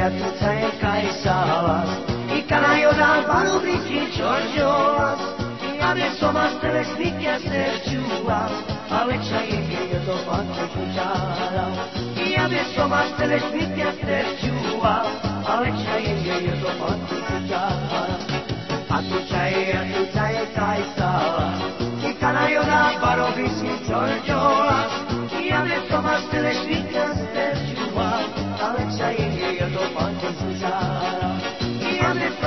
Neatățaie care savas I canaio da albano brici Georgios I adesso mas telesnikia serciuas a čaje je do banco kućara I adesso mas telesnikia serciuas a čaje je do banco kućara A tu čaje, a tu čaje kaj savas I canaio da albano brici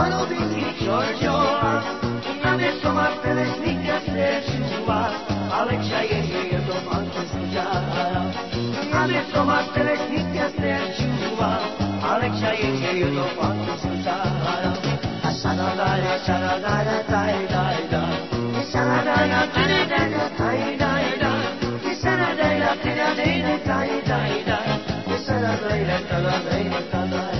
Golubin i Georgios Na wesoła teleśnika serczyła Aleksia jedzie jedną matką sądziara Na wesoła teleśnika da da da, jedną matką sądziara da da da, da da da, Szanadara, daj, daj, da da da, da da da, daj, daj, daj da da da, da da da.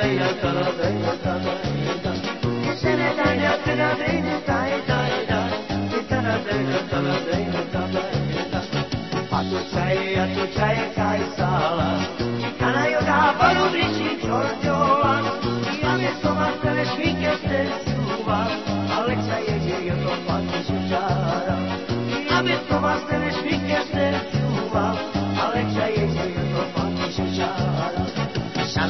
Ale trzeba